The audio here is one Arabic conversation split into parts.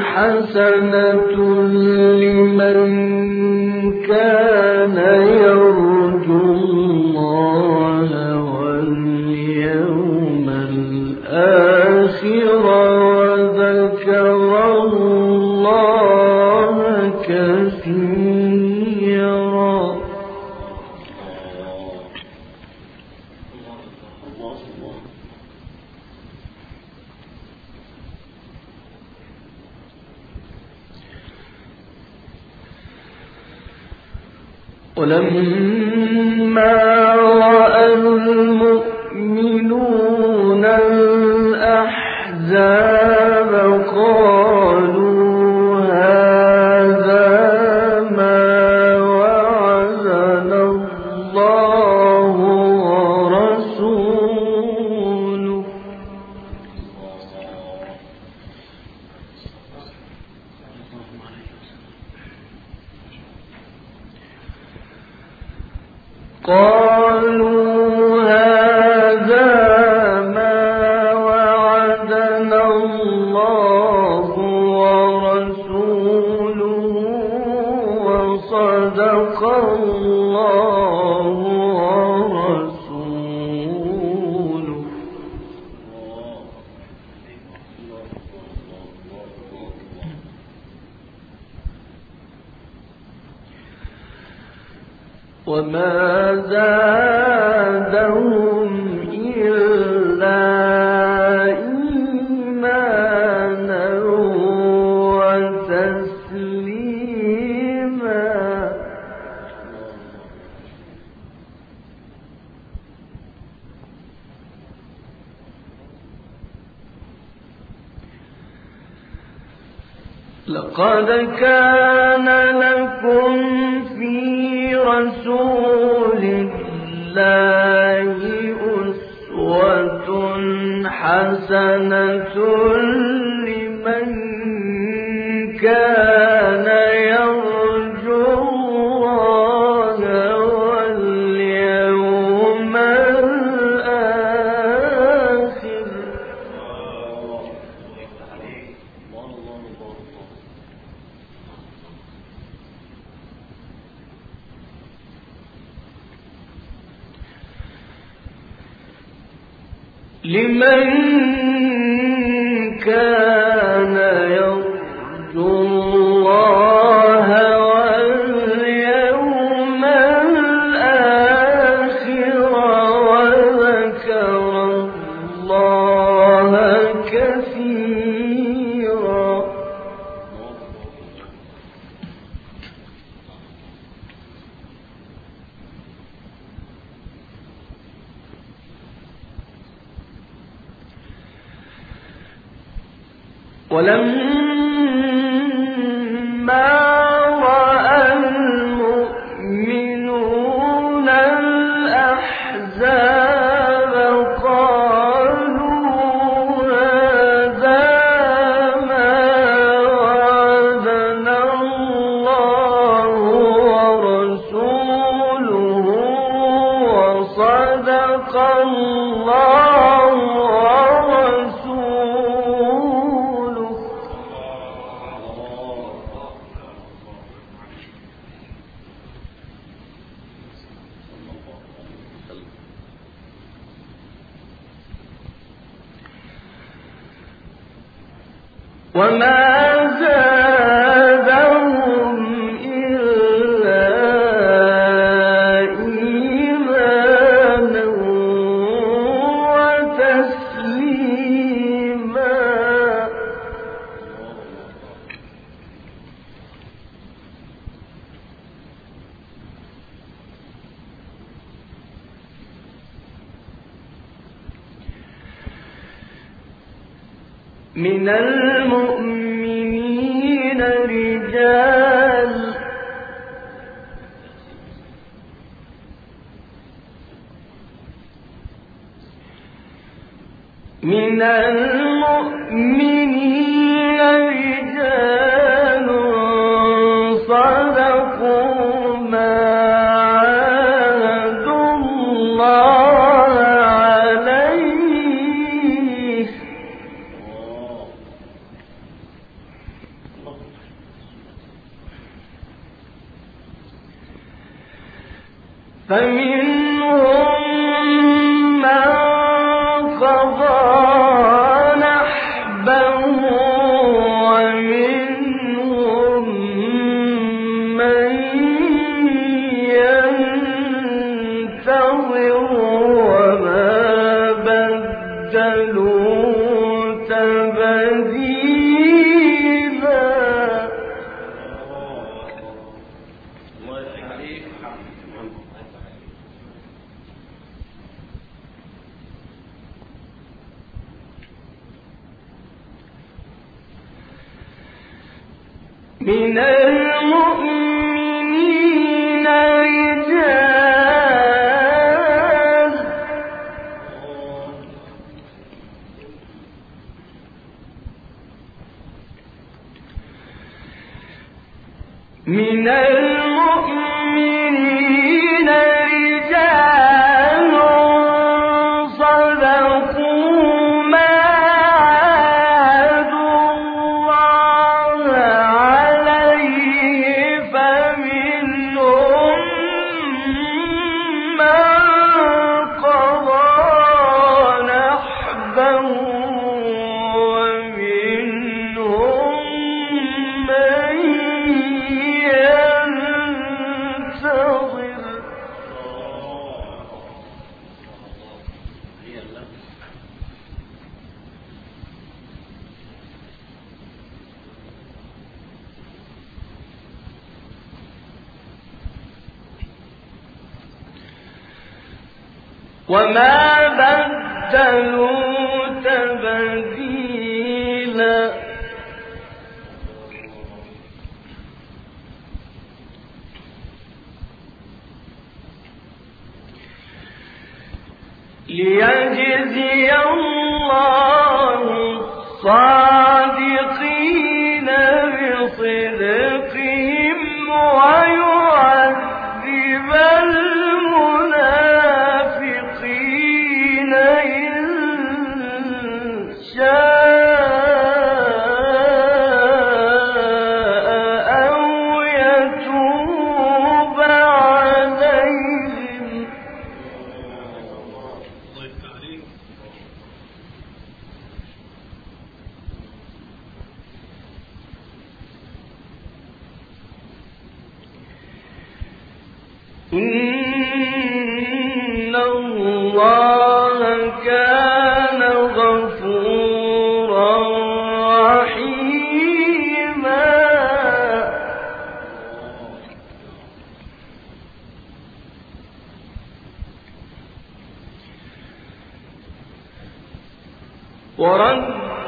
حسنة لمن كان لمن من المؤمنين رجال. من المؤمنين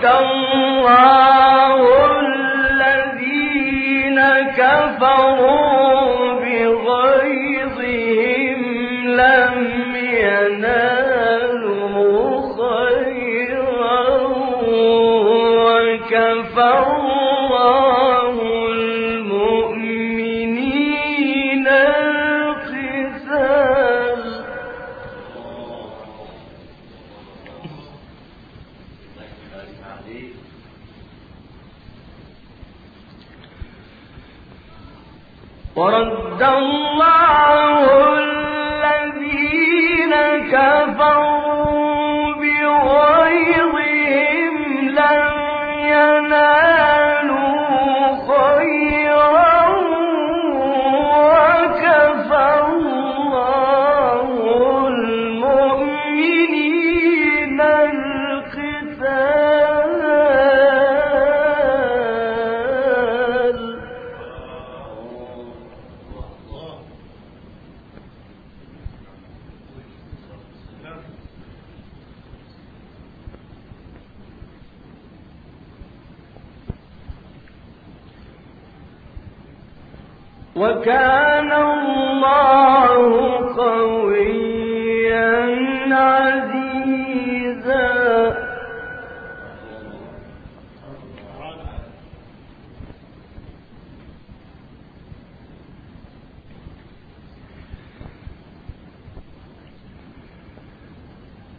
الله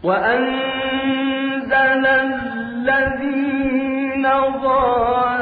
وأنزل الذين ظاهروهم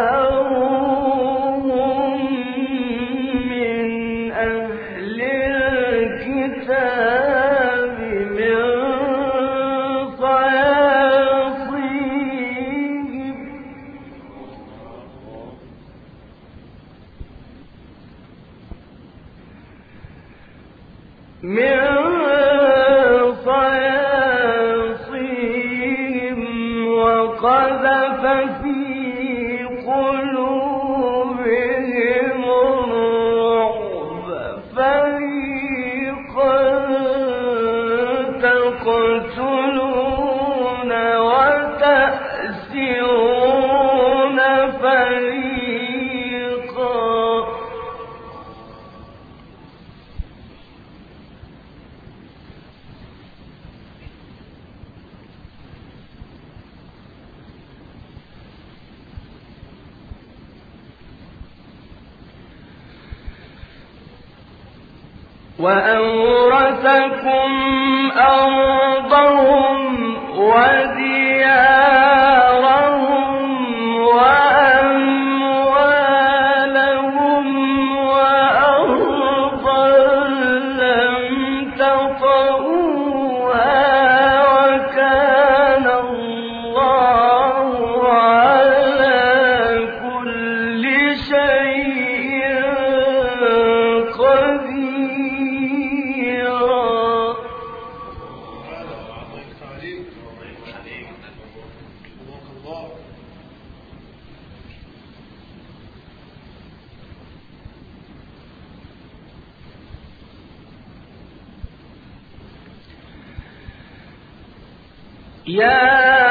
وأورثكم أرضهم وديارهم يا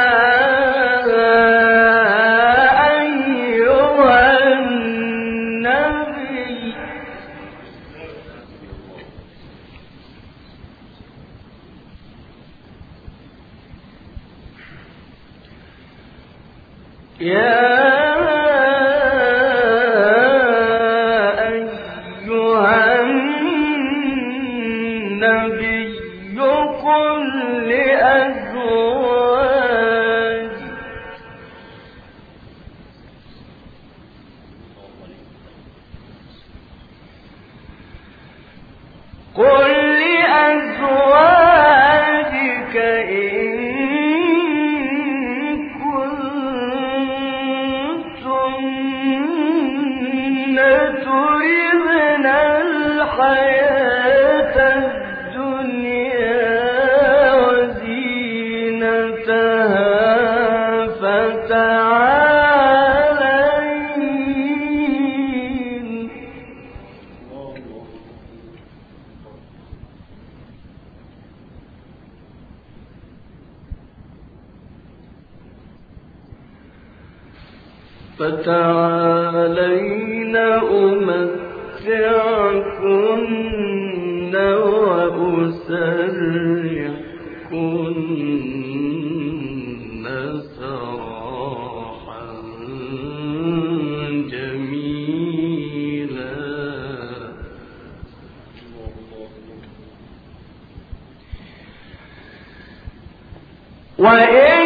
وإن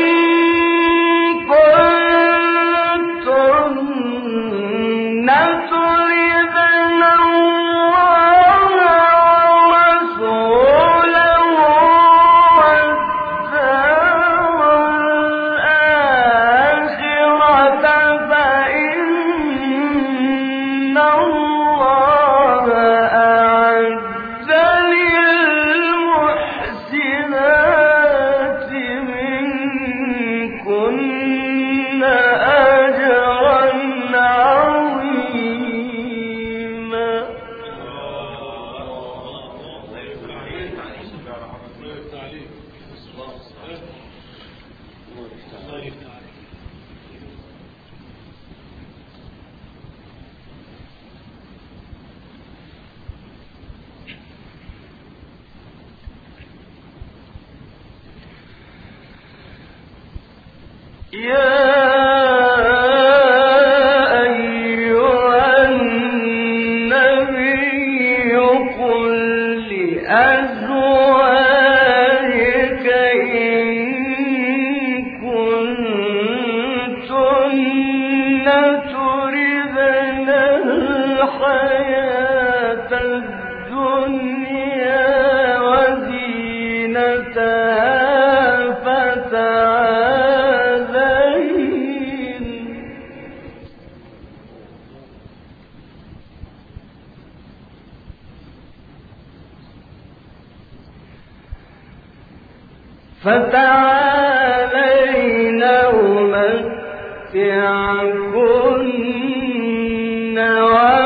فتعالين أمتعكن وأسرحكن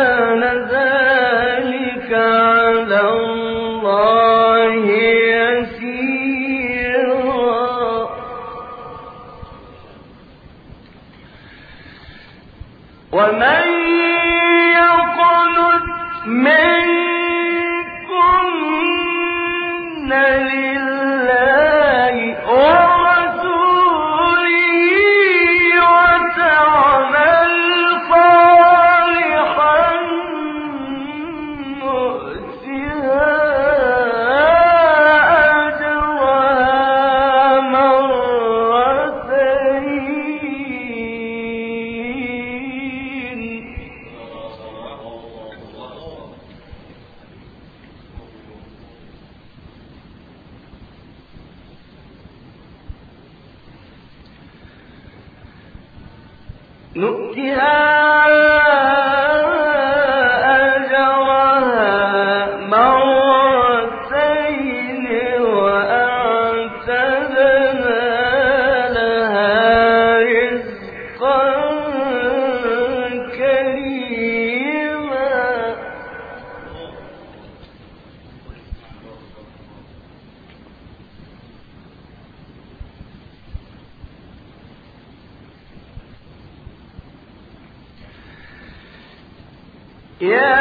Yeah.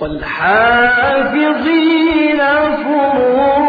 والحافظين فروجهم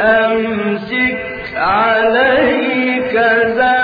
وكان أمر الله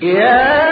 Yeah.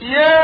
يا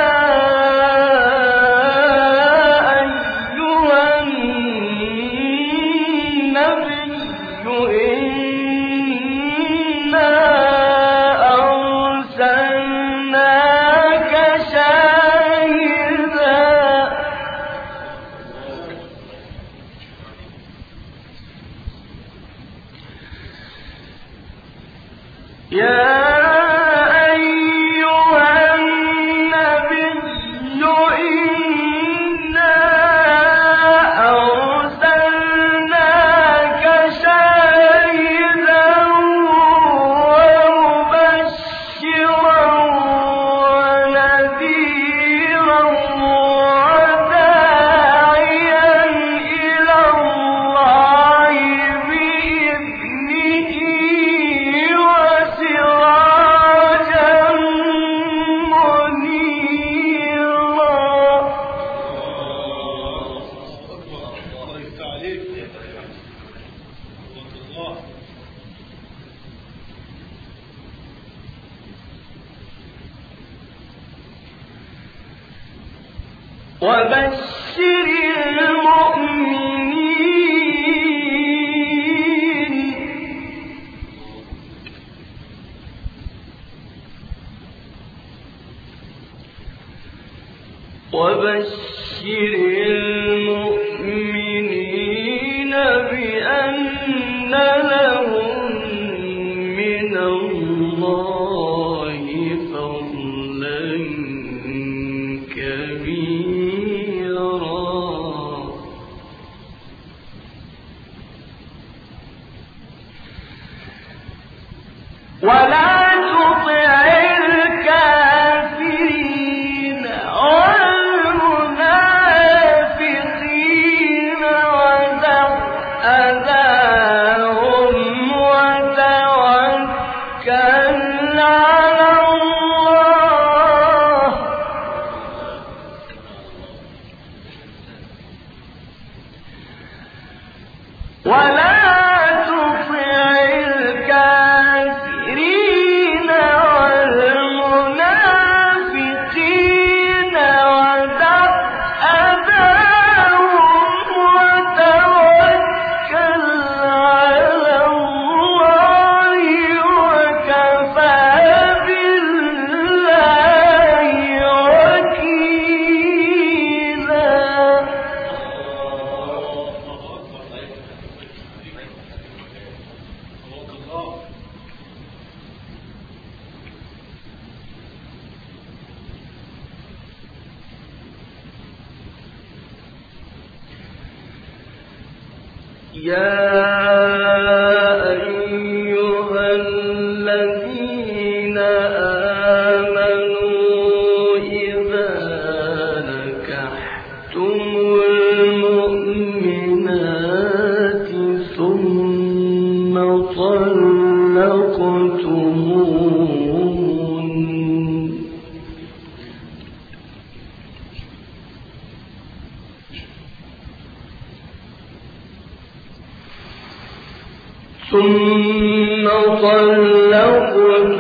ثم طلقتموهن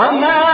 وما